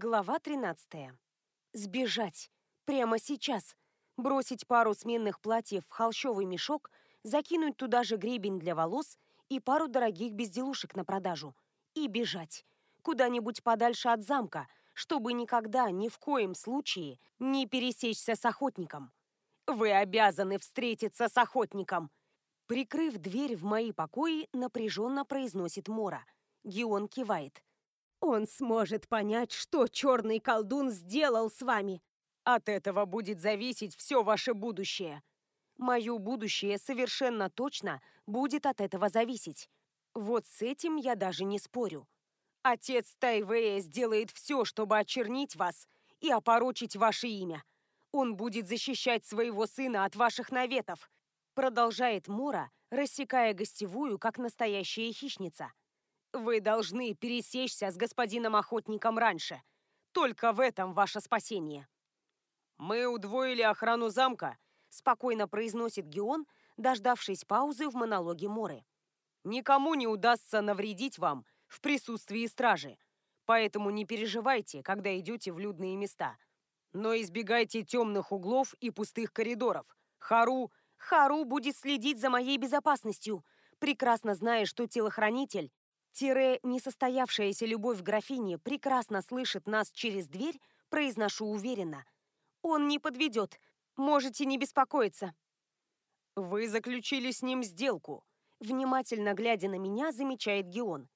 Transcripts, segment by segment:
Глава 13. Сбежать. Прямо сейчас. Бросить пару сменных платьев в холщовый мешок, закинуть туда же гребень для волос и пару дорогих безделушек на продажу. И бежать. Куда-нибудь подальше от замка, чтобы никогда, ни в коем случае, не пересечься с охотником. Вы обязаны встретиться с охотником. Прикрыв дверь в мои покои, напряженно произносит Мора. Гион кивает. Он сможет понять, что черный колдун сделал с вами. От этого будет зависеть все ваше будущее. Мое будущее совершенно точно будет от этого зависеть. Вот с этим я даже не спорю. Отец Тайвея сделает все, чтобы очернить вас и опорочить ваше имя. Он будет защищать своего сына от ваших наветов. Продолжает Мора, рассекая гостевую, как настоящая хищница. Вы должны пересечься с господином охотником раньше. Только в этом ваше спасение. Мы удвоили охрану замка, спокойно произносит Геон, дождавшись паузы в монологе Моры. Никому не удастся навредить вам в присутствии стражи, поэтому не переживайте, когда идете в людные места. Но избегайте темных углов и пустых коридоров. Хару... Хару будет следить за моей безопасностью, прекрасно зная, что телохранитель Тире несостоявшаяся любовь графини прекрасно слышит нас через дверь, произношу уверенно. Он не подведет. Можете не беспокоиться. Вы заключили с ним сделку. Внимательно глядя на меня, замечает Геон.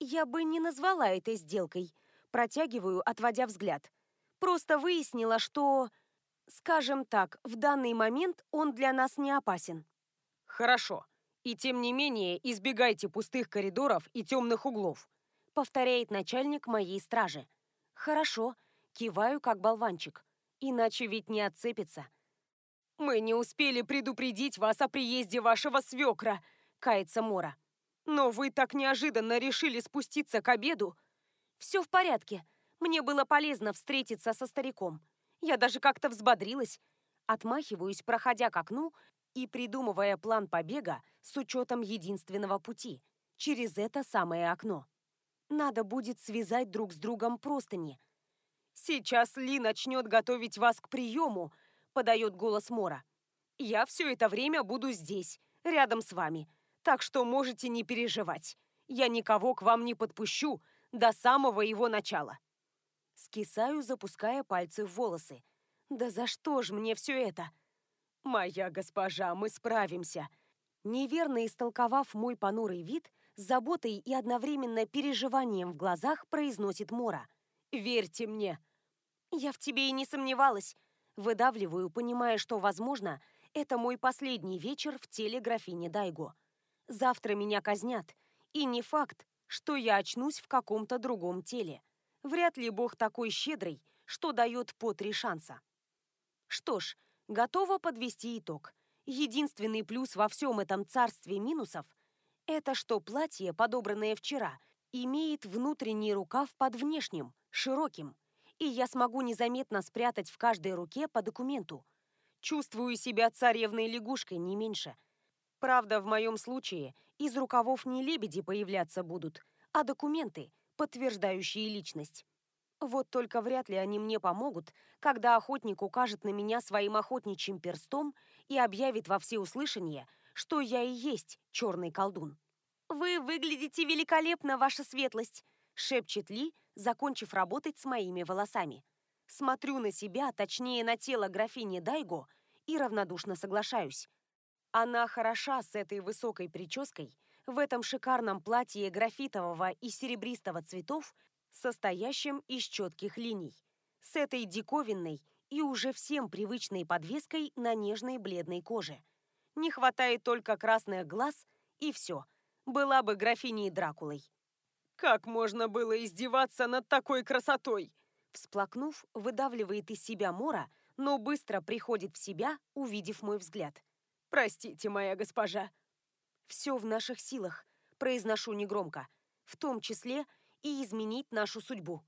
Я бы не назвала это сделкой. Протягиваю, отводя взгляд. Просто выяснила, что... Скажем так, в данный момент он для нас не опасен. Хорошо. И тем не менее, избегайте пустых коридоров и темных углов, повторяет начальник моей стражи. Хорошо, киваю как болванчик, иначе ведь не отцепится. Мы не успели предупредить вас о приезде вашего свекра, кается Мора. Но вы так неожиданно решили спуститься к обеду. Все в порядке. Мне было полезно встретиться со стариком. Я даже как-то взбодрилась. Отмахиваюсь, проходя к окну и придумывая план побега с учетом единственного пути – через это самое окно. Надо будет связать друг с другом простыни. «Сейчас Ли начнет готовить вас к приему», – подает голос Мора. «Я все это время буду здесь, рядом с вами, так что можете не переживать. Я никого к вам не подпущу до самого его начала». Скисаю, запуская пальцы в волосы. «Да за что ж мне все это?» «Моя госпожа, мы справимся!» Неверно истолковав мой понурый вид, с заботой и одновременно переживанием в глазах произносит Мора. «Верьте мне!» «Я в тебе и не сомневалась!» Выдавливаю, понимая, что, возможно, это мой последний вечер в теле графини Дайго. Завтра меня казнят, и не факт, что я очнусь в каком-то другом теле. Вряд ли Бог такой щедрый, что дает по три шанса. Что ж, готова подвести итог. Единственный плюс во всем этом царстве минусов – это что платье, подобранное вчера, имеет внутренний рукав под внешним, широким, и я смогу незаметно спрятать в каждой руке по документу. Чувствую себя царевной лягушкой, не меньше. Правда, в моем случае из рукавов не лебеди появляться будут, а документы, подтверждающие личность. Вот только вряд ли они мне помогут, когда охотник укажет на меня своим охотничьим перстом и объявит во всеуслышание, что я и есть черный колдун. «Вы выглядите великолепно, ваша светлость!» — шепчет Ли, закончив работать с моими волосами. Смотрю на себя, точнее на тело графини Дайго, и равнодушно соглашаюсь. Она хороша с этой высокой прической, в этом шикарном платье графитового и серебристого цветов состоящим из четких линий, с этой диковинной и уже всем привычной подвеской на нежной бледной коже. Не хватает только красных глаз, и все, была бы графиней Дракулой. «Как можно было издеваться над такой красотой?» Всплакнув, выдавливает из себя Мора, но быстро приходит в себя, увидев мой взгляд. «Простите, моя госпожа». «Все в наших силах», — произношу негромко, в том числе и изменить нашу судьбу.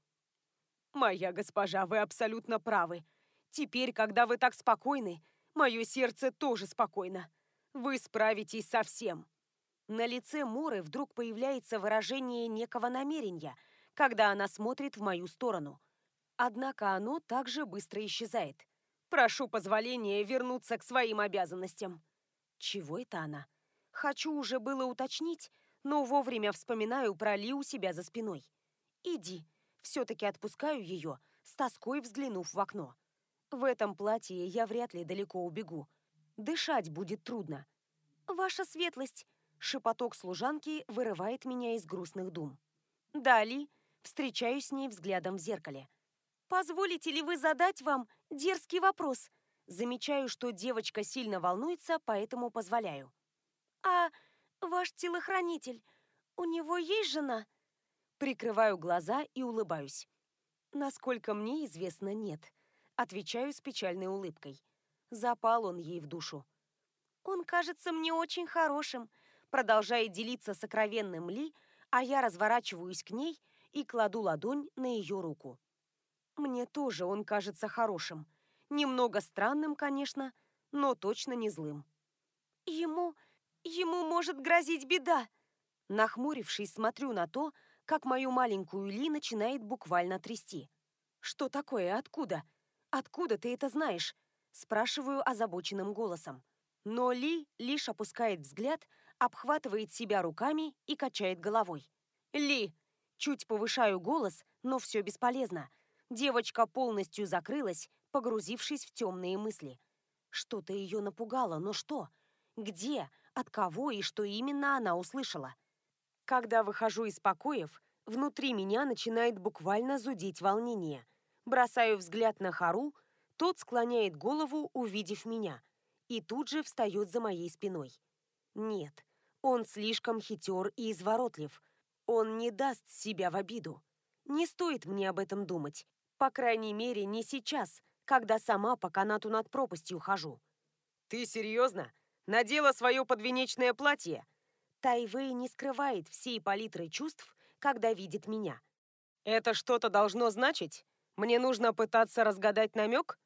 «Моя госпожа, вы абсолютно правы. Теперь, когда вы так спокойны, мое сердце тоже спокойно. Вы справитесь со всем». На лице Моры вдруг появляется выражение некого намерения, когда она смотрит в мою сторону. Однако оно также быстро исчезает. Прошу позволения вернуться к своим обязанностям. Чего это она? Хочу уже было уточнить, но вовремя вспоминаю про Ли у себя за спиной. Иди. Все-таки отпускаю ее, с тоской взглянув в окно. В этом платье я вряд ли далеко убегу. Дышать будет трудно. «Ваша светлость!» Шепоток служанки вырывает меня из грустных дум. Дали встречаюсь с ней взглядом в зеркале. «Позволите ли вы задать вам дерзкий вопрос?» Замечаю, что девочка сильно волнуется, поэтому позволяю. «А ваш телохранитель, у него есть жена?» Прикрываю глаза и улыбаюсь. Насколько мне известно, нет. Отвечаю с печальной улыбкой. Запал он ей в душу. Он кажется мне очень хорошим, продолжает делиться сокровенным Ли, а я разворачиваюсь к ней и кладу ладонь на ее руку. Мне тоже он кажется хорошим. Немного странным, конечно, но точно не злым. Ему... ему может грозить беда. Нахмурившись, смотрю на то, как мою маленькую Ли начинает буквально трясти. «Что такое? Откуда? Откуда ты это знаешь?» Спрашиваю озабоченным голосом. Но Ли лишь опускает взгляд, обхватывает себя руками и качает головой. «Ли!» Чуть повышаю голос, но все бесполезно. Девочка полностью закрылась, погрузившись в темные мысли. Что-то ее напугало, но что? Где? От кого и что именно она услышала? Когда выхожу из покоев, внутри меня начинает буквально зудеть волнение. Бросаю взгляд на Хару, тот склоняет голову, увидев меня, и тут же встает за моей спиной. Нет, он слишком хитер и изворотлив. Он не даст себя в обиду. Не стоит мне об этом думать. По крайней мере, не сейчас, когда сама по канату над пропастью хожу. «Ты серьезно? Надела свое подвенечное платье?» Тайвей не скрывает всей палитры чувств, когда видит меня. «Это что-то должно значить? Мне нужно пытаться разгадать намек?»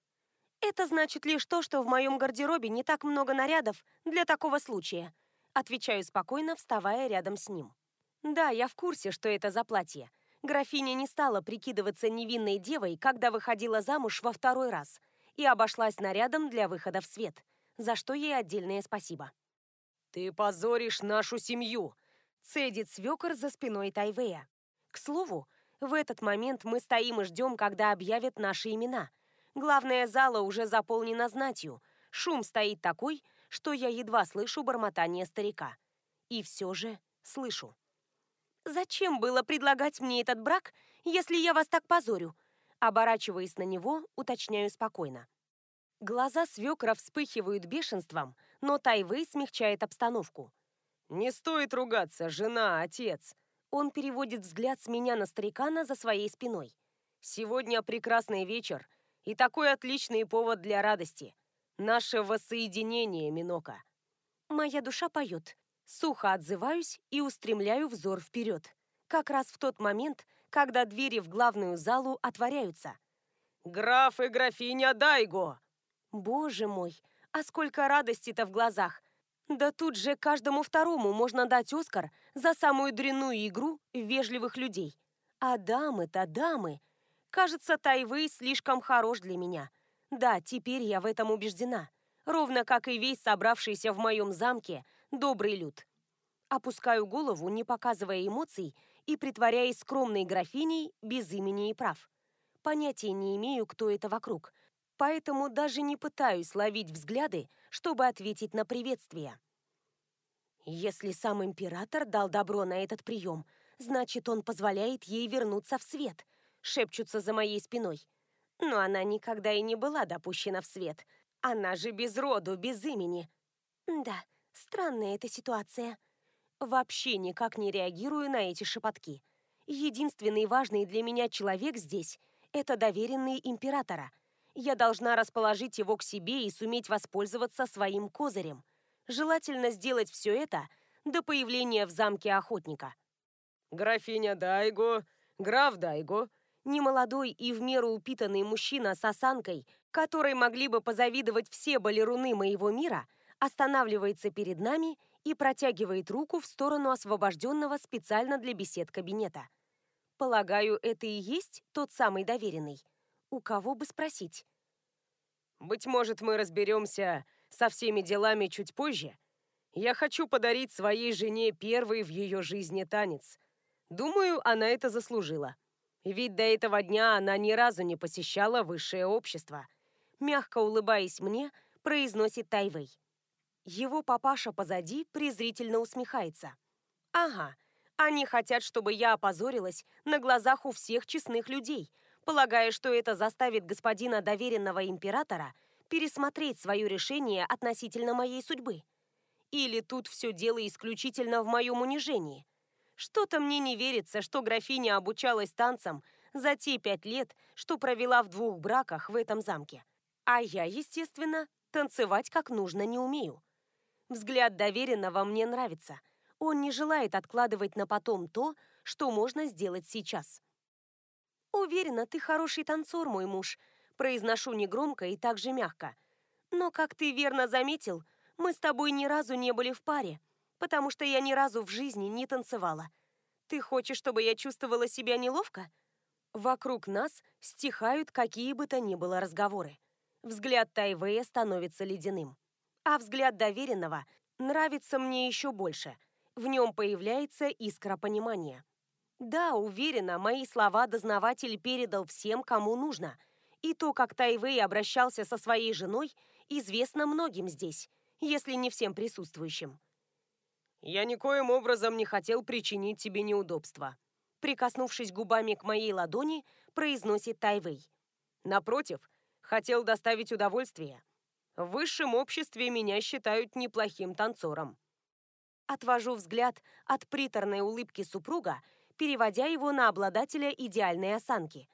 «Это значит лишь то, что в моем гардеробе не так много нарядов для такого случая», отвечаю спокойно, вставая рядом с ним. «Да, я в курсе, что это за платье. Графиня не стала прикидываться невинной девой, когда выходила замуж во второй раз, и обошлась нарядом для выхода в свет, за что ей отдельное спасибо». «Ты позоришь нашу семью!» – цедит свекор за спиной Тайвея. К слову, в этот момент мы стоим и ждем, когда объявят наши имена. Главная зала уже заполнена знатью. Шум стоит такой, что я едва слышу бормотание старика. И все же слышу. «Зачем было предлагать мне этот брак, если я вас так позорю?» Оборачиваясь на него, уточняю спокойно. Глаза свекра вспыхивают бешенством, но Тайвей смягчает обстановку. «Не стоит ругаться, жена, отец!» Он переводит взгляд с меня на старикана за своей спиной. «Сегодня прекрасный вечер и такой отличный повод для радости. Наше воссоединение, Минока!» Моя душа поет. Сухо отзываюсь и устремляю взор вперед. Как раз в тот момент, когда двери в главную залу отворяются. «Граф и графиня Дайго!» Боже мой, а сколько радости-то в глазах! Да тут же каждому второму можно дать Оскар за самую дрянную игру вежливых людей. А дамы-то дамы! Кажется, Тайвей слишком хорош для меня. Да, теперь я в этом убеждена. Ровно как и весь собравшийся в моем замке добрый люд. Опускаю голову, не показывая эмоций, и притворяясь скромной графиней без имени и прав. Понятия не имею, кто это вокруг – поэтому даже не пытаюсь ловить взгляды, чтобы ответить на приветствие. Если сам император дал добро на этот прием, значит, он позволяет ей вернуться в свет, шепчутся за моей спиной. Но она никогда и не была допущена в свет. Она же без роду, без имени. Да, странная эта ситуация. Вообще никак не реагирую на эти шепотки. Единственный важный для меня человек здесь – это доверенный императора – я должна расположить его к себе и суметь воспользоваться своим козырем. Желательно сделать все это до появления в замке охотника. «Графиня Дайго, граф Дайго», немолодой и в меру упитанный мужчина с осанкой, которой могли бы позавидовать все балеруны моего мира, останавливается перед нами и протягивает руку в сторону освобожденного специально для бесед кабинета. Полагаю, это и есть тот самый доверенный. У кого бы спросить? «Быть может, мы разберемся со всеми делами чуть позже. Я хочу подарить своей жене первый в ее жизни танец. Думаю, она это заслужила. Ведь до этого дня она ни разу не посещала высшее общество». Мягко улыбаясь мне, произносит Тайвей. Его папаша позади презрительно усмехается. «Ага, они хотят, чтобы я опозорилась на глазах у всех честных людей, полагая, что это заставит господина доверенного императора пересмотреть свое решение относительно моей судьбы. Или тут все дело исключительно в моем унижении. Что-то мне не верится, что графиня обучалась танцам за те пять лет, что провела в двух браках в этом замке. А я, естественно, танцевать как нужно не умею. Взгляд доверенного мне нравится. Он не желает откладывать на потом то, что можно сделать сейчас. «Уверена, ты хороший танцор, мой муж», – произношу негромко и также мягко. «Но, как ты верно заметил, мы с тобой ни разу не были в паре, потому что я ни разу в жизни не танцевала. Ты хочешь, чтобы я чувствовала себя неловко?» Вокруг нас стихают какие бы то ни было разговоры. Взгляд Тайвея становится ледяным. А взгляд доверенного нравится мне еще больше. В нем появляется искра понимания. Да, уверена, мои слова дознаватель передал всем, кому нужно. И то, как Тайвей обращался со своей женой, известно многим здесь, если не всем присутствующим. «Я никоим образом не хотел причинить тебе неудобства», прикоснувшись губами к моей ладони, произносит Тайвей. «Напротив, хотел доставить удовольствие. В высшем обществе меня считают неплохим танцором. Отвожу взгляд от приторной улыбки супруга, переводя его на обладателя идеальной осанки.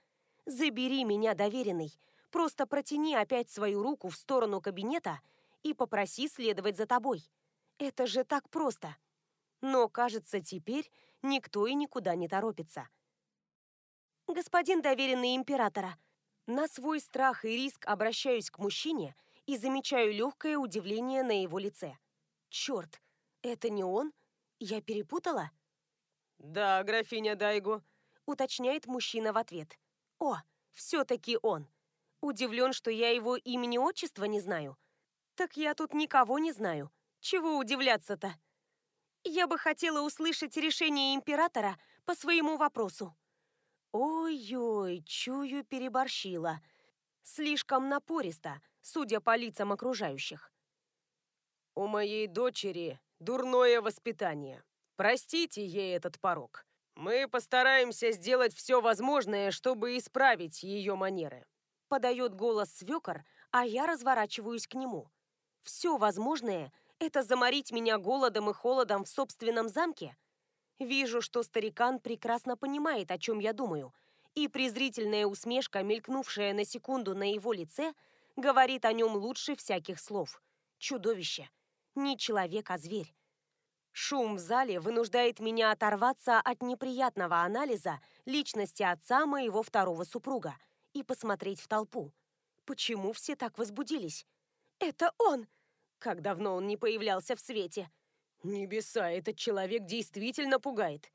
«Забери меня, доверенный. Просто протяни опять свою руку в сторону кабинета и попроси следовать за тобой. Это же так просто». Но, кажется, теперь никто и никуда не торопится. «Господин доверенный императора», на свой страх и риск обращаюсь к мужчине и замечаю легкое удивление на его лице. Черт, это не он? Я перепутала? Да, графиня Дайго, уточняет мужчина в ответ. О, все-таки он. Удивлен, что я его имени-отчества не знаю. Так я тут никого не знаю. Чего удивляться-то? Я бы хотела услышать решение императора по своему вопросу. Ой-ой, чую, переборщила. Слишком напористо, судя по лицам окружающих. У моей дочери дурное воспитание. Простите ей этот порог. Мы постараемся сделать все возможное, чтобы исправить ее манеры. Подает голос свекор, а я разворачиваюсь к нему. Все возможное – это заморить меня голодом и холодом в собственном замке – Вижу, что старикан прекрасно понимает, о чем я думаю, и презрительная усмешка, мелькнувшая на секунду на его лице, говорит о нем лучше всяких слов. Чудовище. Не человек, а зверь. Шум в зале вынуждает меня оторваться от неприятного анализа личности отца моего второго супруга и посмотреть в толпу. Почему все так возбудились? Это он! Как давно он не появлялся в свете. Небеса, этот человек действительно пугает.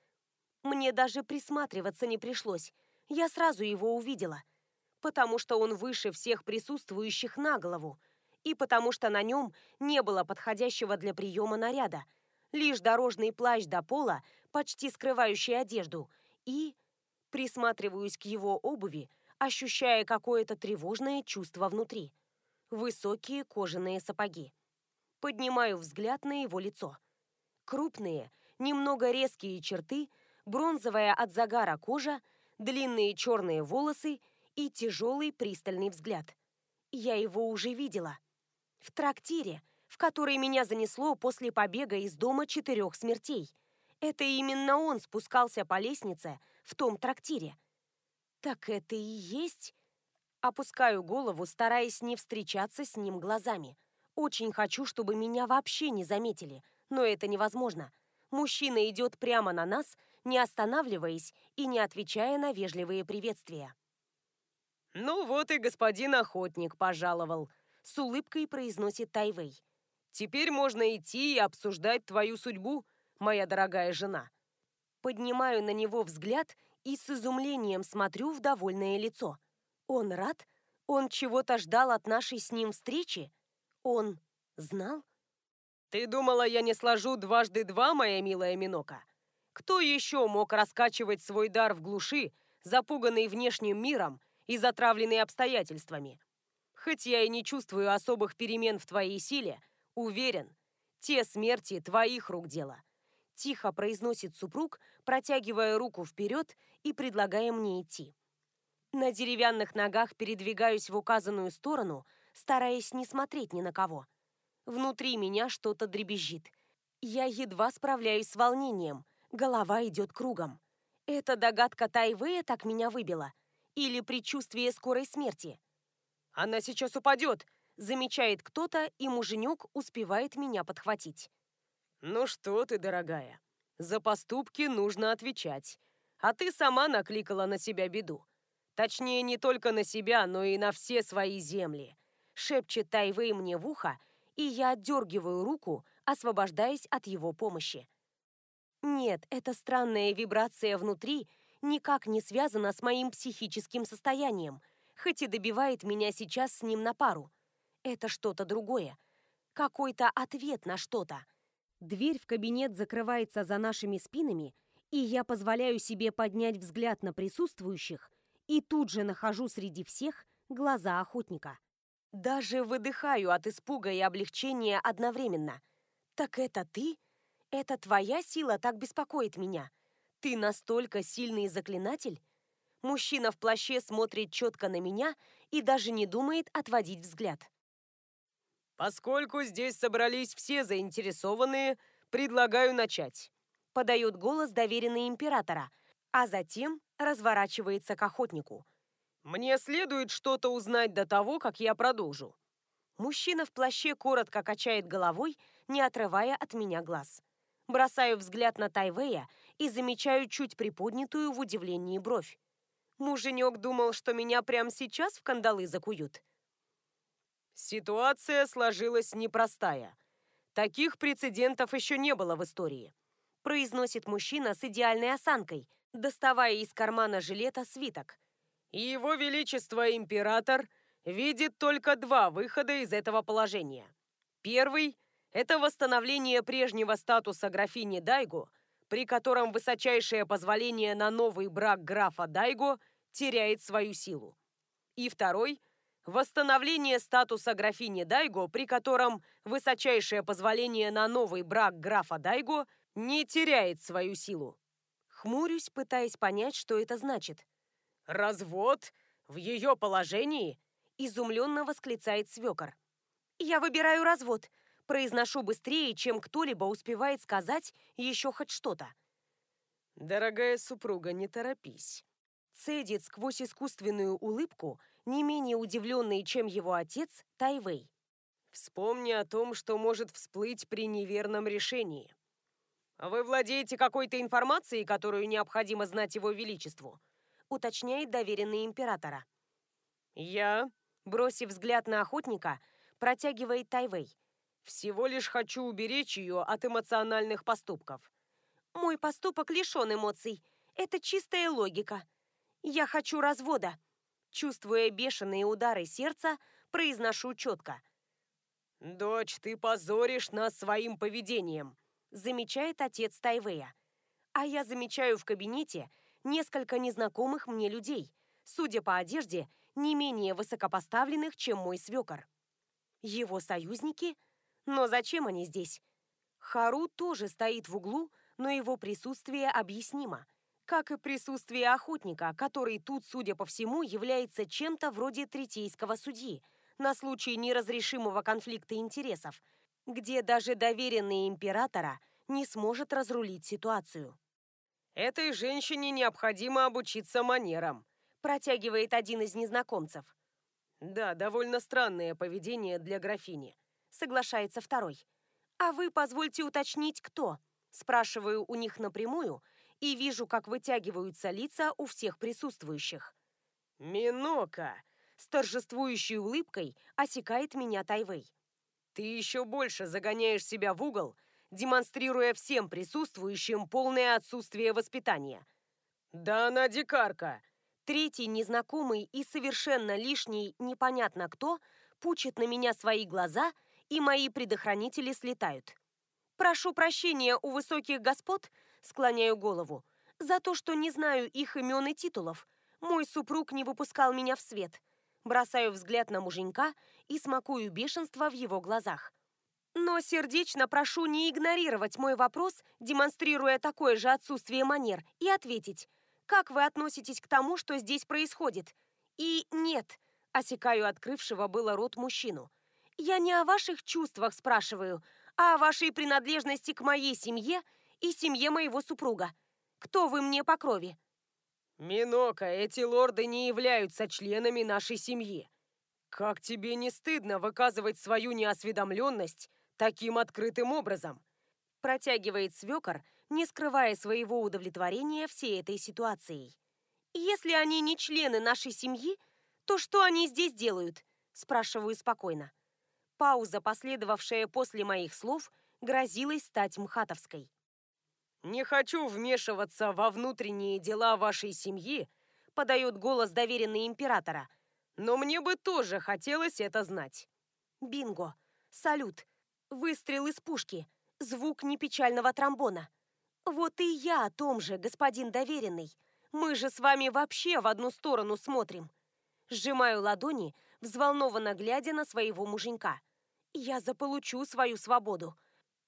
Мне даже присматриваться не пришлось. Я сразу его увидела. Потому что он выше всех присутствующих на голову. И потому что на нем не было подходящего для приема наряда. Лишь дорожный плащ до пола, почти скрывающий одежду. И присматриваюсь к его обуви, ощущая какое-то тревожное чувство внутри. Высокие кожаные сапоги. Поднимаю взгляд на его лицо. Крупные, немного резкие черты, бронзовая от загара кожа, длинные черные волосы и тяжелый пристальный взгляд. Я его уже видела. В трактире, в который меня занесло после побега из дома четырех смертей. Это именно он спускался по лестнице в том трактире. Так это и есть... Опускаю голову, стараясь не встречаться с ним глазами. Очень хочу, чтобы меня вообще не заметили – но это невозможно. Мужчина идет прямо на нас, не останавливаясь и не отвечая на вежливые приветствия. «Ну вот и господин охотник пожаловал», — с улыбкой произносит Тайвей. «Теперь можно идти и обсуждать твою судьбу, моя дорогая жена». Поднимаю на него взгляд и с изумлением смотрю в довольное лицо. Он рад? Он чего-то ждал от нашей с ним встречи? Он знал? Ты думала, я не сложу дважды два, моя милая Минока? Кто еще мог раскачивать свой дар в глуши, запуганный внешним миром и затравленный обстоятельствами? Хоть я и не чувствую особых перемен в твоей силе, уверен, те смерти твоих рук дело. Тихо произносит супруг, протягивая руку вперед и предлагая мне идти. На деревянных ногах передвигаюсь в указанную сторону, стараясь не смотреть ни на кого. Внутри меня что-то дребезжит. Я едва справляюсь с волнением, голова идет кругом. Эта догадка Тайвея так меня выбила? Или предчувствие скорой смерти? «Она сейчас упадет!» Замечает кто-то, и муженек успевает меня подхватить. «Ну что ты, дорогая, за поступки нужно отвечать. А ты сама накликала на себя беду. Точнее, не только на себя, но и на все свои земли», шепчет Тайвей мне в ухо, и я отдергиваю руку, освобождаясь от его помощи. Нет, эта странная вибрация внутри никак не связана с моим психическим состоянием, хоть и добивает меня сейчас с ним на пару. Это что-то другое. Какой-то ответ на что-то. Дверь в кабинет закрывается за нашими спинами, и я позволяю себе поднять взгляд на присутствующих и тут же нахожу среди всех глаза охотника. Даже выдыхаю от испуга и облегчения одновременно. «Так это ты? Это твоя сила так беспокоит меня? Ты настолько сильный заклинатель?» Мужчина в плаще смотрит четко на меня и даже не думает отводить взгляд. «Поскольку здесь собрались все заинтересованные, предлагаю начать», — подает голос доверенный императора, а затем разворачивается к охотнику. «Мне следует что-то узнать до того, как я продолжу». Мужчина в плаще коротко качает головой, не отрывая от меня глаз. Бросаю взгляд на Тайвея и замечаю чуть приподнятую в удивлении бровь. Муженек думал, что меня прямо сейчас в кандалы закуют. Ситуация сложилась непростая. Таких прецедентов еще не было в истории. Произносит мужчина с идеальной осанкой, доставая из кармана жилета свиток. Его Величество Император видит только два выхода из этого положения. Первый – это восстановление прежнего статуса графини Дайго, при котором высочайшее позволение на новый брак графа Дайго теряет свою силу. И второй – восстановление статуса графини Дайго, при котором высочайшее позволение на новый брак графа Дайго не теряет свою силу. Хмурюсь, пытаясь понять, что это значит. «Развод? В ее положении?» – изумленно восклицает свекор. «Я выбираю развод», – произношу быстрее, чем кто-либо успевает сказать еще хоть что-то. «Дорогая супруга, не торопись», – цедит сквозь искусственную улыбку – не менее удивленный, чем его отец, Тайвей. «Вспомни о том, что может всплыть при неверном решении. Вы владеете какой-то информацией, которую необходимо знать его величеству?» уточняет доверенный императора. «Я?» Бросив взгляд на охотника, протягивает Тайвей. «Всего лишь хочу уберечь ее от эмоциональных поступков». «Мой поступок лишен эмоций. Это чистая логика. Я хочу развода», Чувствуя бешеные удары сердца, произношу четко. «Дочь, ты позоришь нас своим поведением», замечает отец Тайвея. А я замечаю в кабинете несколько незнакомых мне людей, судя по одежде, не менее высокопоставленных, чем мой свекор. Его союзники? Но зачем они здесь? Хару тоже стоит в углу, но его присутствие объяснимо как и присутствие охотника, который тут, судя по всему, является чем-то вроде третейского судьи на случай неразрешимого конфликта интересов, где даже доверенный императора не сможет разрулить ситуацию. «Этой женщине необходимо обучиться манерам», протягивает один из незнакомцев. «Да, довольно странное поведение для графини», соглашается второй. «А вы позвольте уточнить, кто?» Спрашиваю у них напрямую – и вижу, как вытягиваются лица у всех присутствующих. «Минока!» С торжествующей улыбкой осекает меня Тайвей. «Ты еще больше загоняешь себя в угол, демонстрируя всем присутствующим полное отсутствие воспитания. Да она дикарка. Третий, незнакомый и совершенно лишний, непонятно кто, пучит на меня свои глаза, и мои предохранители слетают. «Прошу прощения у высоких господ», — склоняю голову, «за то, что не знаю их имен и титулов. Мой супруг не выпускал меня в свет». Бросаю взгляд на муженька и смакую бешенство в его глазах. Но сердечно прошу не игнорировать мой вопрос, демонстрируя такое же отсутствие манер, и ответить, как вы относитесь к тому, что здесь происходит? И нет, осекаю открывшего было рот мужчину. Я не о ваших чувствах спрашиваю, а о вашей принадлежности к моей семье и семье моего супруга. Кто вы мне по крови? Минока, эти лорды не являются членами нашей семьи. Как тебе не стыдно выказывать свою неосведомленность таким открытым образом?» Протягивает свекор, не скрывая своего удовлетворения всей этой ситуацией. «Если они не члены нашей семьи, то что они здесь делают?» Спрашиваю спокойно. Пауза, последовавшая после моих слов, грозилась стать мхатовской. «Не хочу вмешиваться во внутренние дела вашей семьи», подает голос доверенный императора, «но мне бы тоже хотелось это знать». Бинго! Салют! Выстрел из пушки, звук непечального тромбона. Вот и я о том же, господин доверенный. Мы же с вами вообще в одну сторону смотрим. Сжимаю ладони, взволнованно глядя на своего муженька. Я заполучу свою свободу.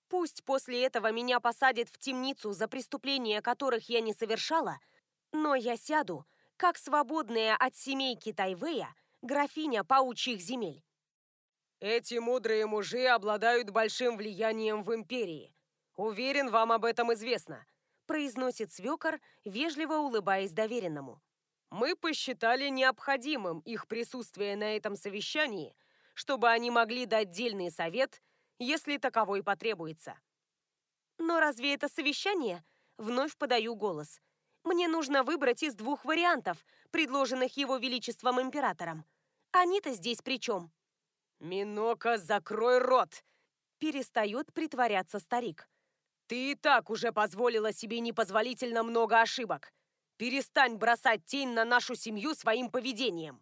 Пусть после этого меня посадят в темницу за преступления, которых я не совершала, но я сяду, как свободная от семейки Тайвея, графиня паучьих земель. Эти мудрые мужи обладают большим влиянием в империи. Уверен, вам об этом известно», – произносит свекор, вежливо улыбаясь доверенному. «Мы посчитали необходимым их присутствие на этом совещании, чтобы они могли дать дельный совет, если таковой потребуется». «Но разве это совещание?» – вновь подаю голос. «Мне нужно выбрать из двух вариантов, предложенных его величеством императором. Они-то здесь при чем?» «Минока, закрой рот!» Перестает притворяться старик. «Ты и так уже позволила себе непозволительно много ошибок. Перестань бросать тень на нашу семью своим поведением!»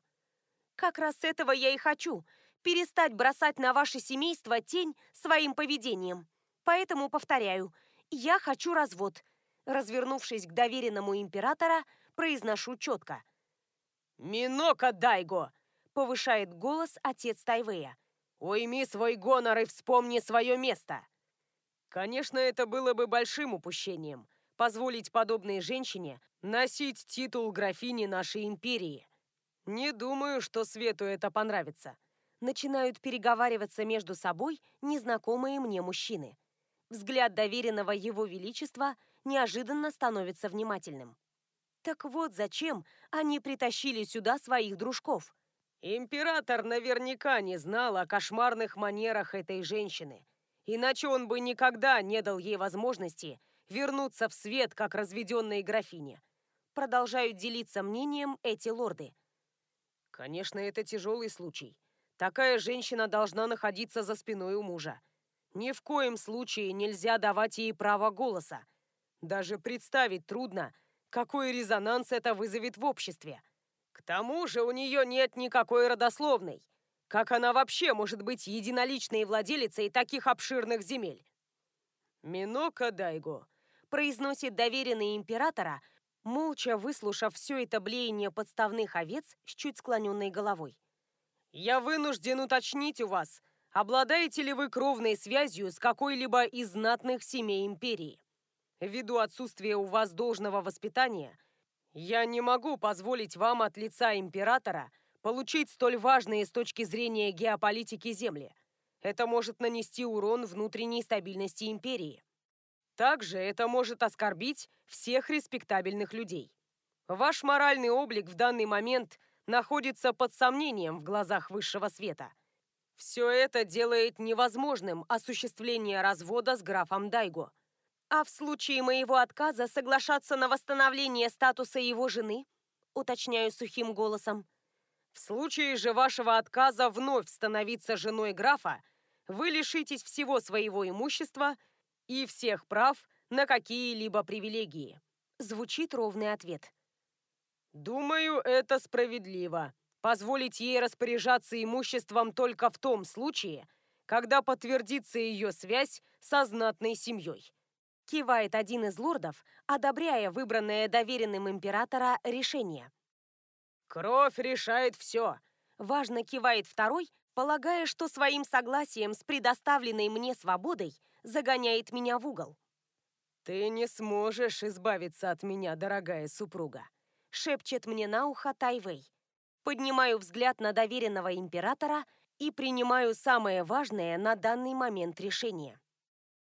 «Как раз этого я и хочу. Перестать бросать на ваше семейство тень своим поведением. Поэтому повторяю, я хочу развод». Развернувшись к доверенному императора, произношу четко. «Минока Дайго!» повышает голос отец Тайвея. «Уйми свой гонор и вспомни свое место!» Конечно, это было бы большим упущением позволить подобной женщине носить титул графини нашей империи. Не думаю, что Свету это понравится. Начинают переговариваться между собой незнакомые мне мужчины. Взгляд доверенного его величества неожиданно становится внимательным. Так вот зачем они притащили сюда своих дружков – Император наверняка не знал о кошмарных манерах этой женщины, иначе он бы никогда не дал ей возможности вернуться в свет, как разведенной графине. Продолжают делиться мнением эти лорды. Конечно, это тяжелый случай. Такая женщина должна находиться за спиной у мужа. Ни в коем случае нельзя давать ей право голоса. Даже представить трудно, какой резонанс это вызовет в обществе. К тому же у нее нет никакой родословной. Как она вообще может быть единоличной владелицей таких обширных земель? Минока Дайго произносит доверенный императора, молча выслушав все это блеяние подставных овец с чуть склоненной головой. «Я вынужден уточнить у вас, обладаете ли вы кровной связью с какой-либо из знатных семей империи? Ввиду отсутствия у вас должного воспитания, я не могу позволить вам от лица императора получить столь важные с точки зрения геополитики земли. Это может нанести урон внутренней стабильности империи. Также это может оскорбить всех респектабельных людей. Ваш моральный облик в данный момент находится под сомнением в глазах высшего света. Все это делает невозможным осуществление развода с графом Дайго – а в случае моего отказа соглашаться на восстановление статуса его жены? Уточняю сухим голосом. В случае же вашего отказа вновь становиться женой графа, вы лишитесь всего своего имущества и всех прав на какие-либо привилегии. Звучит ровный ответ. Думаю, это справедливо. Позволить ей распоряжаться имуществом только в том случае, когда подтвердится ее связь со знатной семьей. Кивает один из лордов, одобряя выбранное доверенным императора решение. «Кровь решает все!» Важно кивает второй, полагая, что своим согласием с предоставленной мне свободой загоняет меня в угол. «Ты не сможешь избавиться от меня, дорогая супруга», шепчет мне на ухо Тайвей. Поднимаю взгляд на доверенного императора и принимаю самое важное на данный момент решение.